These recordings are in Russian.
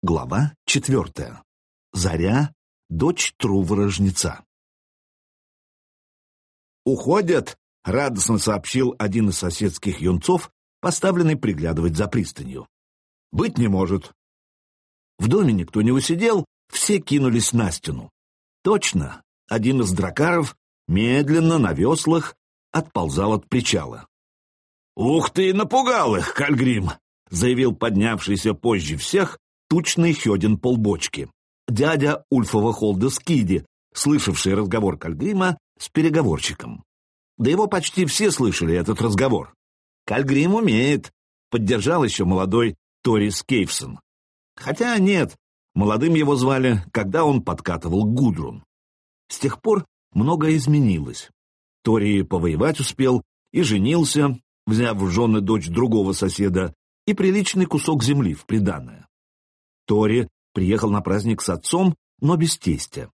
Глава четвертая. Заря, дочь Трувора-жнеца. «Уходят!» — радостно сообщил один из соседских юнцов, поставленный приглядывать за пристанью. «Быть не может!» В доме никто не усидел, все кинулись на стену. Точно, один из дракаров медленно на веслах отползал от причала. «Ух ты, напугал их, Кальгрим!» — заявил поднявшийся позже всех тучный Хёдин полбочки, дядя Ульфова Холда Скиди, слышавший разговор Кальгрима с переговорщиком. Да его почти все слышали, этот разговор. Кальгрим умеет, поддержал еще молодой Торис Кейвсон. Хотя нет, молодым его звали, когда он подкатывал Гудрун. С тех пор многое изменилось. Тори повоевать успел и женился, взяв в жены дочь другого соседа и приличный кусок земли в приданное. Тори приехал на праздник с отцом, но без тестя.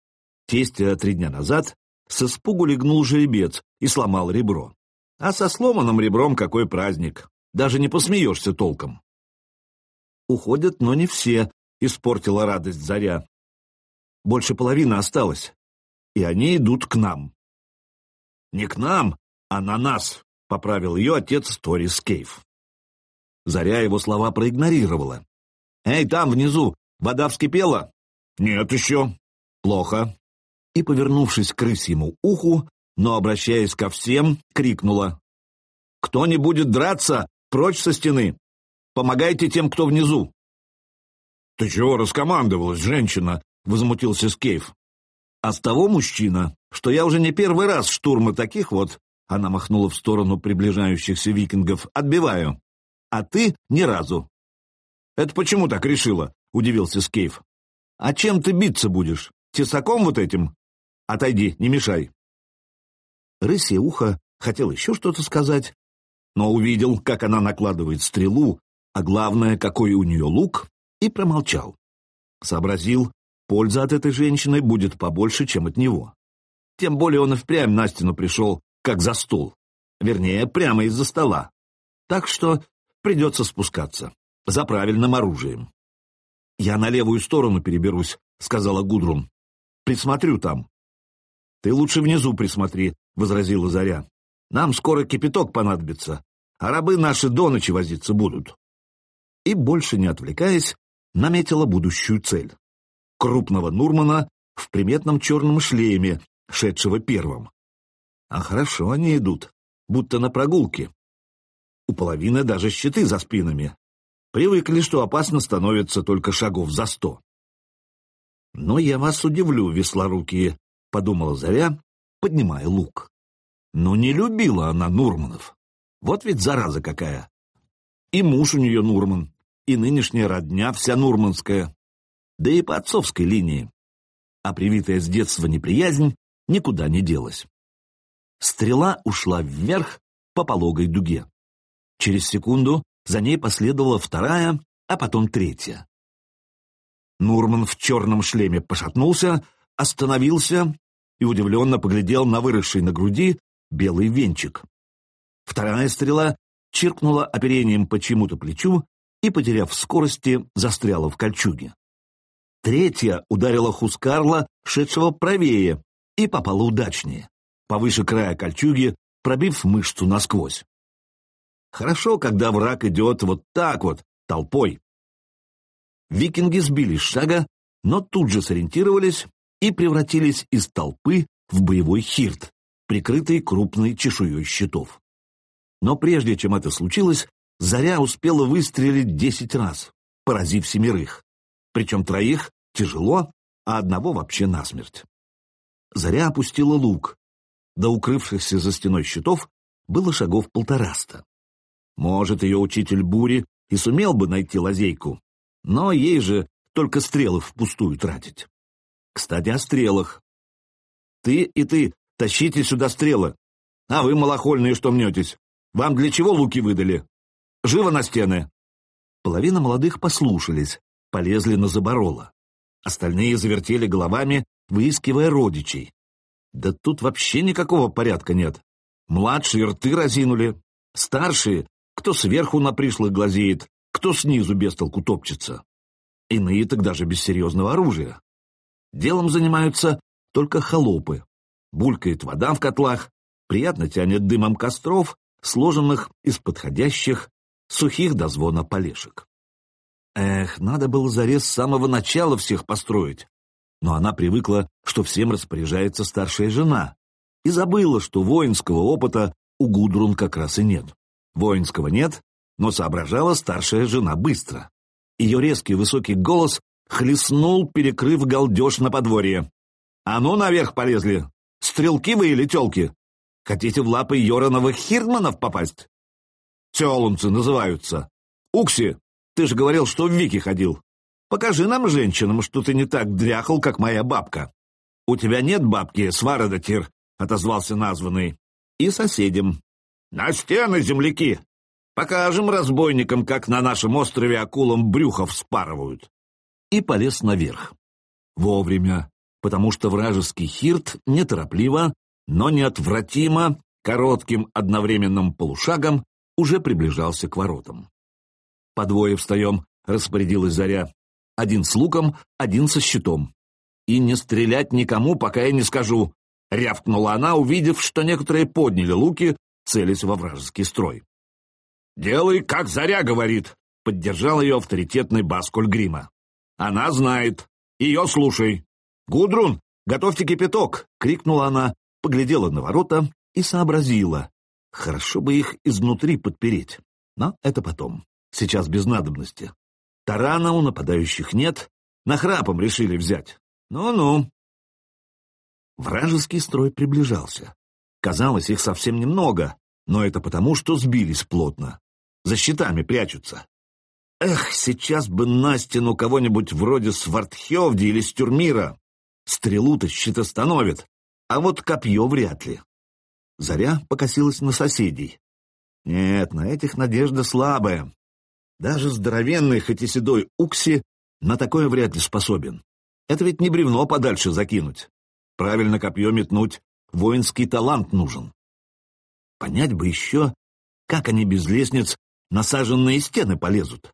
Тестя три дня назад с испугу легнул жеребец и сломал ребро. А со сломанным ребром какой праздник? Даже не посмеешься толком. Уходят, но не все, испортила радость заря. Больше половины осталось, и они идут к нам. Не к нам, а на нас, поправил ее отец Торис Кейв. Заря его слова проигнорировала. «Эй, там, внизу, вода вскипела?» «Нет еще». «Плохо». И, повернувшись к крысьему уху, но обращаясь ко всем, крикнула. «Кто не будет драться, прочь со стены! Помогайте тем, кто внизу!» «Ты чего раскомандовалась, женщина?» — возмутился Скейф. «А с того мужчина, что я уже не первый раз штурмы таких вот, она махнула в сторону приближающихся викингов, отбиваю, а ты ни разу. «Это почему так решила?» — удивился Скейф. «А чем ты биться будешь? Тесаком вот этим? Отойди, не мешай». Рысье ухо хотел еще что-то сказать, но увидел, как она накладывает стрелу, а главное, какой у нее лук, и промолчал. Сообразил, польза от этой женщины будет побольше, чем от него. Тем более он и впрямь на стену пришел, как за стол. Вернее, прямо из-за стола. Так что придется спускаться за правильным оружием. «Я на левую сторону переберусь», — сказала Гудрун. «Присмотрю там». «Ты лучше внизу присмотри», — возразила Заря. «Нам скоро кипяток понадобится, а рабы наши до ночи возиться будут». И, больше не отвлекаясь, наметила будущую цель. Крупного Нурмана в приметном черном шлеме, шедшего первым. А хорошо они идут, будто на прогулке. У половины даже щиты за спинами, Привыкли, что опасно становится только шагов за сто. «Но я вас удивлю, веслорукие», — подумала Заря, поднимая лук. Но не любила она Нурманов. Вот ведь зараза какая. И муж у нее Нурман, и нынешняя родня вся нурманская, да и по отцовской линии. А привитая с детства неприязнь никуда не делась. Стрела ушла вверх по пологой дуге. Через секунду за ней последовала вторая, а потом третья. Нурман в черном шлеме пошатнулся, остановился и удивленно поглядел на выросший на груди белый венчик. Вторая стрела чиркнула оперением по чему-то плечу и, потеряв скорости, застряла в кольчуге. Третья ударила Хускарла, шедшего правее, и попала удачнее, повыше края кольчуги, пробив мышцу насквозь. Хорошо, когда враг идет вот так вот, толпой. Викинги сбили с шага, но тут же сориентировались и превратились из толпы в боевой хирт, прикрытый крупной чешуей щитов. Но прежде чем это случилось, Заря успела выстрелить десять раз, поразив семерых. Причем троих тяжело, а одного вообще насмерть. Заря опустила лук. До укрывшихся за стеной щитов было шагов полтораста. Может, ее учитель бури и сумел бы найти лазейку, но ей же только стрелы впустую тратить. Кстати, о стрелах. Ты и ты, тащите сюда стрелы. А вы, малохольные, что мнетесь? Вам для чего луки выдали? Живо на стены!» Половина молодых послушались, полезли на заборола. Остальные завертели головами, выискивая родичей. Да тут вообще никакого порядка нет. Младшие рты разинули, старшие кто сверху на пришлых глазеет, кто снизу без толку топчется. иные тогда же без серьезного оружия. Делом занимаются только холопы. Булькает вода в котлах, приятно тянет дымом костров, сложенных из подходящих, сухих до звона полешек. Эх, надо было зарез с самого начала всех построить. Но она привыкла, что всем распоряжается старшая жена, и забыла, что воинского опыта у Гудрун как раз и нет. Воинского нет, но соображала старшая жена быстро. Ее резкий высокий голос хлестнул, перекрыв галдеж на подворье. «А ну, наверх полезли! Стрелки вы или телки? Хотите в лапы Йороновых хирдманов попасть? Телунцы называются. Укси, ты же говорил, что в Вики ходил. Покажи нам, женщинам, что ты не так дряхал, как моя бабка. У тебя нет бабки, Свародотир, — отозвался названный. И соседям. На стены, земляки! Покажем разбойникам, как на нашем острове акулам брюхов спарывают. И полез наверх. Вовремя, потому что вражеский хирт неторопливо, но неотвратимо, коротким одновременным полушагом уже приближался к воротам. «По двое встаем», — распорядилась Заря. «Один с луком, один со щитом. И не стрелять никому, пока я не скажу», — рявкнула она, увидев, что некоторые подняли луки, целясь во вражеский строй. «Делай, как Заря говорит», — поддержал ее авторитетный Баскуль Грима. «Она знает. Ее слушай. Гудрун, готовьте кипяток!» — крикнула она, поглядела на ворота и сообразила. Хорошо бы их изнутри подпереть, но это потом, сейчас без надобности. Тарана у нападающих нет, нахрапом решили взять. Ну-ну. Вражеский строй приближался. Казалось, их совсем немного, но это потому, что сбились плотно. За щитами прячутся. Эх, сейчас бы на стену кого-нибудь вроде Свартхевди или Стюрмира. Стрелу-то щит остановит, а вот копье вряд ли. Заря покосилась на соседей. Нет, на этих надежда слабая. Даже здоровенный, хоть и седой Укси на такое вряд ли способен. Это ведь не бревно подальше закинуть. Правильно копье метнуть, воинский талант нужен. Понять бы еще, как они без лестниц насаженные стены полезут.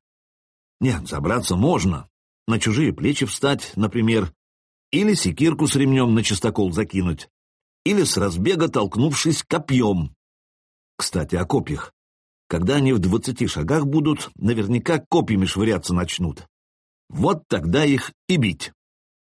Нет, забраться можно, на чужие плечи встать, например, или секирку с ремнем на чистокол закинуть, или с разбега толкнувшись копьем. Кстати, о копьях. Когда они в двадцати шагах будут, наверняка копьями швыряться начнут. Вот тогда их и бить.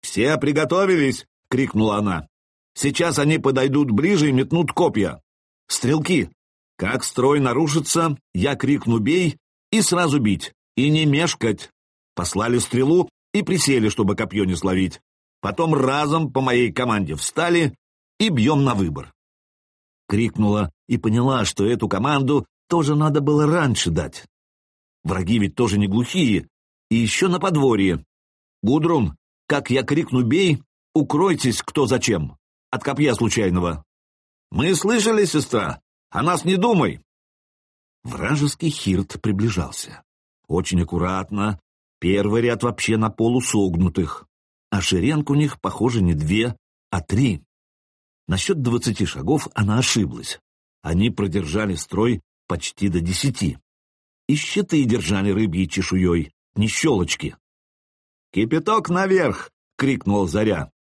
«Все приготовились!» — крикнула она. «Сейчас они подойдут ближе и метнут копья. Стрелки, как строй нарушится, я крикну «бей» и сразу бить, и не мешкать. Послали стрелу и присели, чтобы копье не словить потом разом по моей команде встали и бьем на выбор. Крикнула и поняла, что эту команду тоже надо было раньше дать. Враги ведь тоже не глухие, и еще на подворье. Гудрун, как я крикну «бей», укройтесь кто зачем, от копья случайного. Мы слышали, сестра, о нас не думай. Вражеский хирт приближался. Очень аккуратно, первый ряд вообще на полусогнутых а шеренг у них, похоже, не две, а три. Насчет двадцати шагов она ошиблась. Они продержали строй почти до десяти. И щиты держали рыбьей чешуей, не щелочки. «Кипяток наверх!» — крикнул Заря.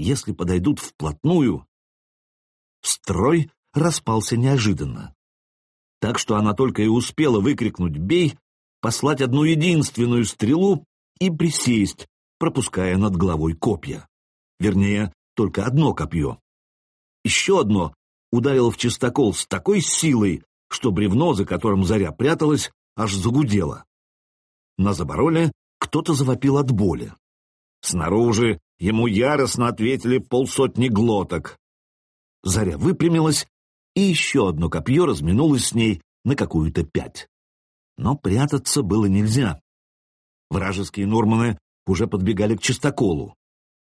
«Если подойдут вплотную...» Строй распался неожиданно. Так что она только и успела выкрикнуть «бей», послать одну единственную стрелу и присесть, пропуская над головой копья. Вернее, только одно копье. Еще одно ударило в чистокол с такой силой, что бревно, за которым заря пряталась, аж загудело. На забороле кто-то завопил от боли. Снаружи ему яростно ответили полсотни глоток. Заря выпрямилась, и еще одно копье разминулось с ней на какую-то пять. Но прятаться было нельзя. Вражеские норманы уже подбегали к чистоколу.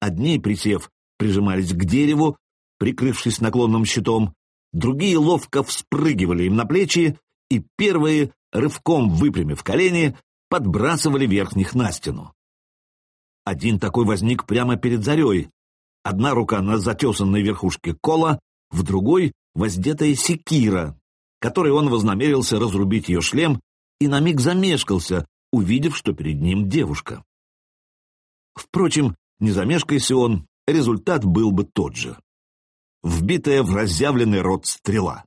Одни, присев, прижимались к дереву, прикрывшись наклонным щитом, другие ловко вспрыгивали им на плечи, и первые, рывком выпрямив колени, подбрасывали верхних на стену. Один такой возник прямо перед зарей. Одна рука на затесанной верхушке кола, в другой — воздетая секира, которой он вознамерился разрубить ее шлем и на миг замешкался, увидев, что перед ним девушка. Впрочем, не замешкайся он, результат был бы тот же. Вбитая в разъявленный рот стрела.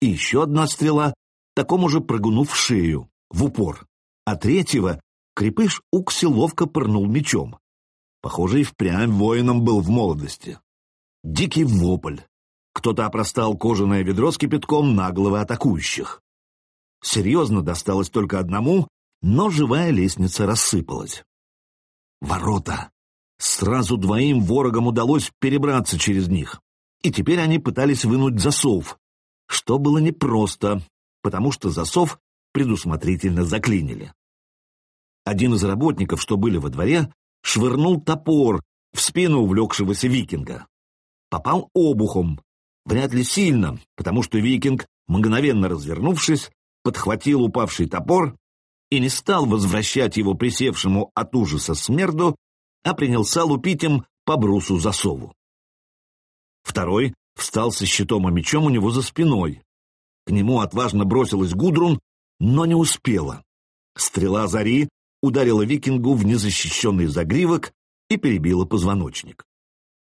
И еще одна стрела, такому же прыгуну в шею, в упор. А третьего крепыш Укси ловко пырнул мечом. Похоже, и впрямь воином был в молодости. Дикий вопль. Кто-то опростал кожаное ведро с кипятком на головы атакующих. Серьезно досталось только одному, но живая лестница рассыпалась. Ворота. Сразу двоим ворогам удалось перебраться через них, и теперь они пытались вынуть засов, что было непросто, потому что засов предусмотрительно заклинили. Один из работников, что были во дворе, швырнул топор в спину увлекшегося викинга. Попал обухом, вряд ли сильно, потому что викинг, мгновенно развернувшись, подхватил упавший топор и не стал возвращать его присевшему от ужаса смерду, а принялся лупить им по брусу засову. Второй встал со щитом и мечом у него за спиной. К нему отважно бросилась Гудрун, но не успела. Стрела зари ударила викингу в незащищенный загривок и перебила позвоночник.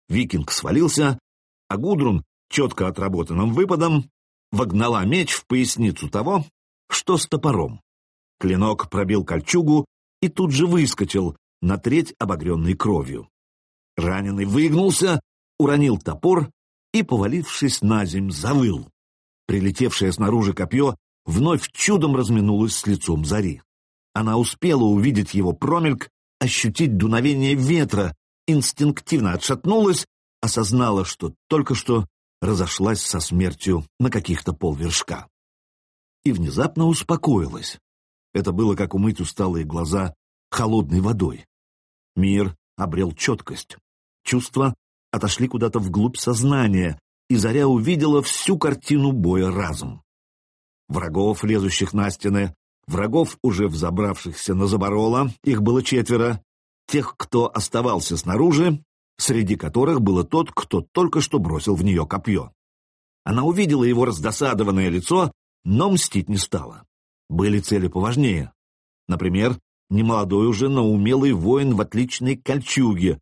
Викинг свалился, а Гудрун, четко отработанным выпадом, вогнала меч в поясницу того, что с топором. Клинок пробил кольчугу и тут же выскочил, на треть обогренной кровью. Раненый выгнулся, уронил топор и, повалившись на земь, завыл. Прилетевшее снаружи копье вновь чудом разминулось с лицом зари. Она успела увидеть его промельк, ощутить дуновение ветра, инстинктивно отшатнулась, осознала, что только что разошлась со смертью на каких-то полвершка. И внезапно успокоилась. Это было как умыть усталые глаза холодной водой. Мир обрел четкость. Чувства отошли куда-то вглубь сознания, и Заря увидела всю картину боя разом. Врагов, лезущих на стены, врагов, уже взобравшихся на заборола, их было четверо, тех, кто оставался снаружи, среди которых было тот, кто только что бросил в нее копье. Она увидела его раздосадованное лицо, но мстить не стала. Были цели поважнее. Например, немолодой уже, но умелый воин в отличной кольчуге,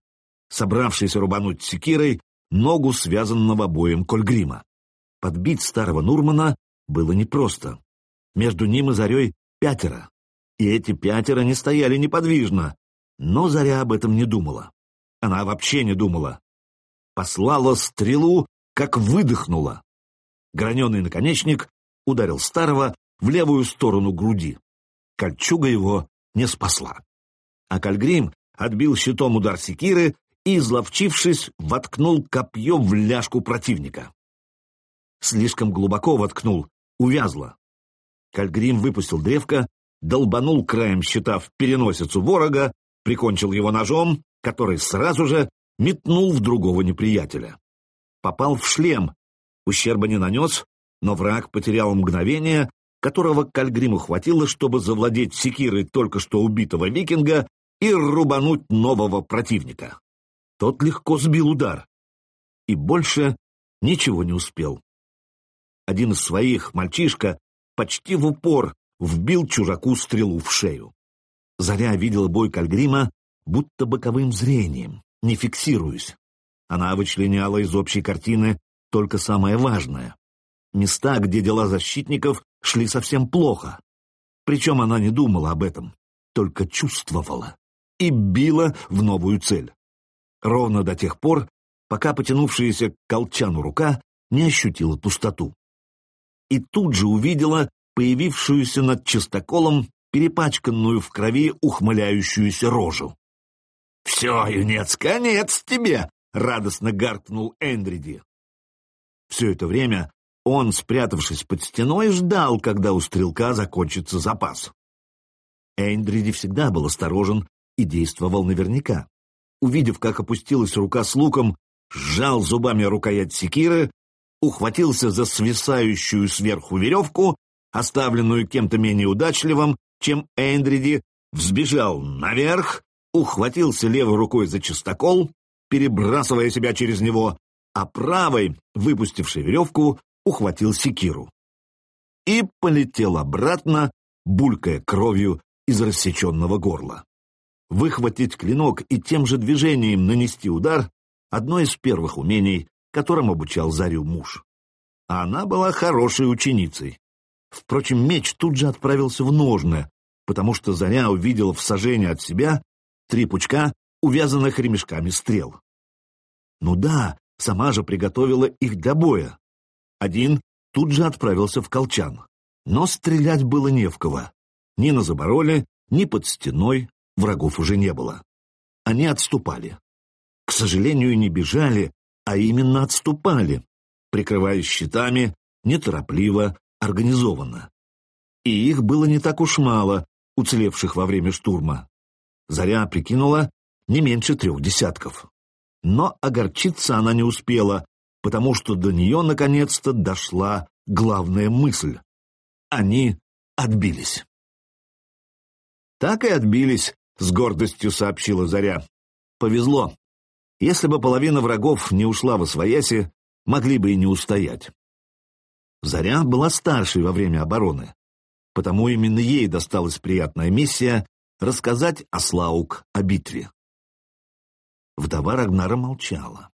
собравшийся рубануть секирой ногу связанного боем Кольгрима. Подбить старого Нурмана было непросто. Между ним и Зарей пятеро. И эти пятеро не стояли неподвижно. Но Заря об этом не думала. Она вообще не думала. Послала стрелу, как выдохнула. Граненый наконечник ударил старого в левую сторону груди. Кольчуга его не спасла. А Кальгрим отбил щитом удар секиры и, изловчившись, воткнул копье в ляжку противника. Слишком глубоко воткнул, увязло. Кальгрим выпустил древко, долбанул краем щита в переносицу ворога, прикончил его ножом, который сразу же метнул в другого неприятеля. Попал в шлем, ущерба не нанес, но враг потерял мгновение, которого Кальгриму хватило, чтобы завладеть секирой только что убитого викинга и рубануть нового противника. Тот легко сбил удар. И больше ничего не успел. Один из своих, мальчишка, почти в упор вбил чужаку стрелу в шею. Заря видела бой Кальгрима будто боковым зрением, не фиксируясь. Она вычленяла из общей картины только самое важное. Места, где дела защитников шли совсем плохо. Причем она не думала об этом, только чувствовала и била в новую цель. Ровно до тех пор, пока потянувшаяся к колчану рука не ощутила пустоту. И тут же увидела появившуюся над чистоколом перепачканную в крови ухмыляющуюся рожу. «Все, юнец, конец тебе!» — радостно гаркнул Эндриди. Все это время он, спрятавшись под стеной, ждал, когда у стрелка закончится запас. Эйндриди всегда был осторожен и действовал наверняка. Увидев, как опустилась рука с луком, сжал зубами рукоять секиры, ухватился за свисающую сверху веревку, оставленную кем-то менее удачливым, чем Эйндриди, взбежал наверх, ухватился левой рукой за чистокол, перебрасывая себя через него, а правой, выпустившей веревку, ухватил секиру и полетел обратно, булькая кровью из рассеченного горла. Выхватить клинок и тем же движением нанести удар — одно из первых умений, которым обучал Зарю муж. А она была хорошей ученицей. Впрочем, меч тут же отправился в ножны, потому что Заря увидела в сажении от себя три пучка, увязанных ремешками стрел. Ну да, сама же приготовила их для боя. Один тут же отправился в колчан. Но стрелять было не в кого. Ни на забороле, ни под стеной врагов уже не было. Они отступали. К сожалению, не бежали, а именно отступали, прикрываясь щитами, неторопливо, организованно. И их было не так уж мало, уцелевших во время штурма. Заря прикинула не меньше трех десятков. Но огорчиться она не успела, потому что до нее наконец-то дошла главная мысль. Они отбились. Так и отбились, с гордостью сообщила Заря. Повезло. Если бы половина врагов не ушла во свояси, могли бы и не устоять. Заря была старшей во время обороны, потому именно ей досталась приятная миссия рассказать Аслаук о битве. Вдова Рагнара молчала.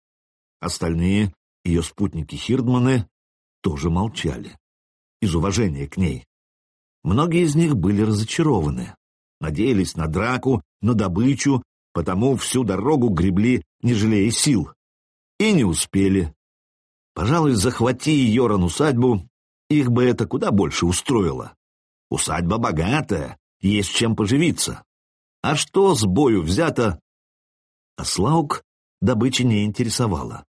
Остальные, ее спутники-хирдманы, тоже молчали. Из уважения к ней. Многие из них были разочарованы. Надеялись на драку, на добычу, потому всю дорогу гребли, не жалея сил. И не успели. Пожалуй, захвати Йоран усадьбу, их бы это куда больше устроило. Усадьба богатая, есть чем поживиться. А что с бою взято? А Слаук добычи не интересовала.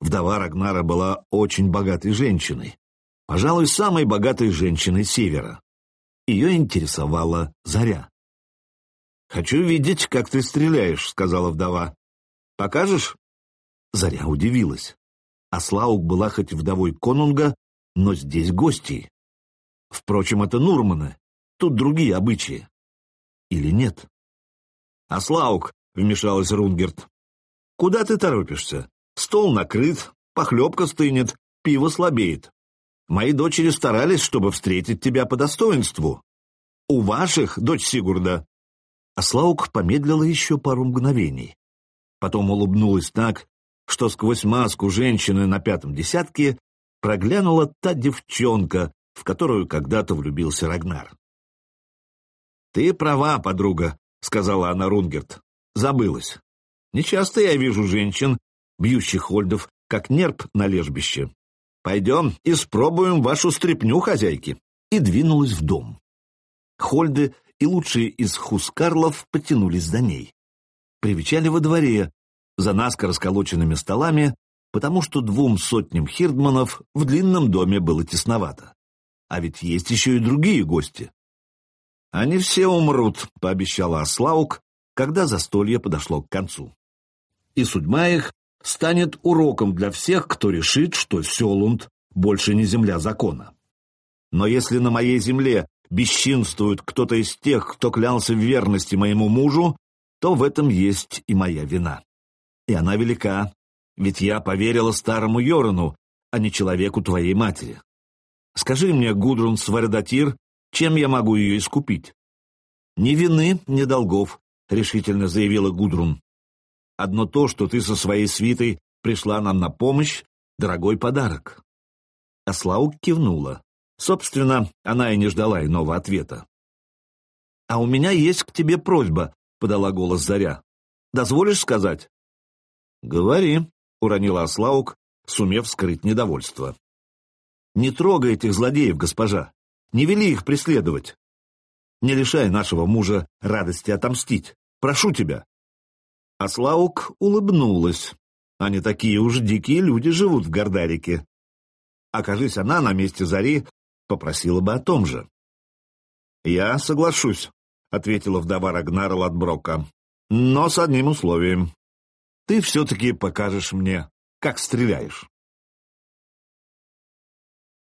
Вдова Рагнара была очень богатой женщиной, пожалуй, самой богатой женщиной Севера. Ее интересовала Заря. «Хочу видеть, как ты стреляешь», — сказала вдова. «Покажешь?» Заря удивилась. А Слаук была хоть вдовой конунга, но здесь гости. Впрочем, это Нурманы, тут другие обычаи. Или нет? «Аслаук», — вмешалась Рунгерт, — «куда ты торопишься? Стол накрыт, похлебка стынет, пиво слабеет. Мои дочери старались, чтобы встретить тебя по достоинству. У ваших, дочь Сигурда, Аслаук помедлила еще пару мгновений. Потом улыбнулась так, что сквозь маску женщины на пятом десятке проглянула та девчонка, в которую когда-то влюбился Рагнар. «Ты права, подруга», — сказала она Рунгерт. «Забылась. Нечасто я вижу женщин, бьющих хольдов, как нерп на лежбище. Пойдем и спробуем вашу стряпню, хозяйки». И двинулась в дом. Хольды и лучшие из хускарлов потянулись за ней. Привечали во дворе, за наскоро сколоченными столами, потому что двум сотням хирдманов в длинном доме было тесновато. А ведь есть еще и другие гости. «Они все умрут», — пообещала Аслаук, когда застолье подошло к концу. И судьба их станет уроком для всех, кто решит, что Селунд больше не земля закона. Но если на моей земле бесчинствует кто-то из тех, кто клялся в верности моему мужу, то в этом есть и моя вина. И она велика, ведь я поверила старому Йорану, а не человеку твоей матери. Скажи мне, Гудрун Свардатир, чем я могу ее искупить? Ни вины, ни долгов, — решительно заявила Гудрун. Одно то, что ты со своей свитой пришла нам на помощь, дорогой подарок. Аслаук кивнула. Собственно, она и не ждала иного ответа. «А у меня есть к тебе просьба», — подала голос Заря. «Дозволишь сказать?» «Говори», — уронила Аслаук, сумев скрыть недовольство. «Не трогай этих злодеев, госпожа. Не вели их преследовать. Не лишай нашего мужа радости отомстить. Прошу тебя». Аслаук улыбнулась. Они такие уж дикие люди живут в Гордарике. Окажись она на месте Зари, попросила бы о том же. «Я соглашусь», — ответила вдова Рагнара Ладброка, — «но с одним условием. Ты все-таки покажешь мне, как стреляешь».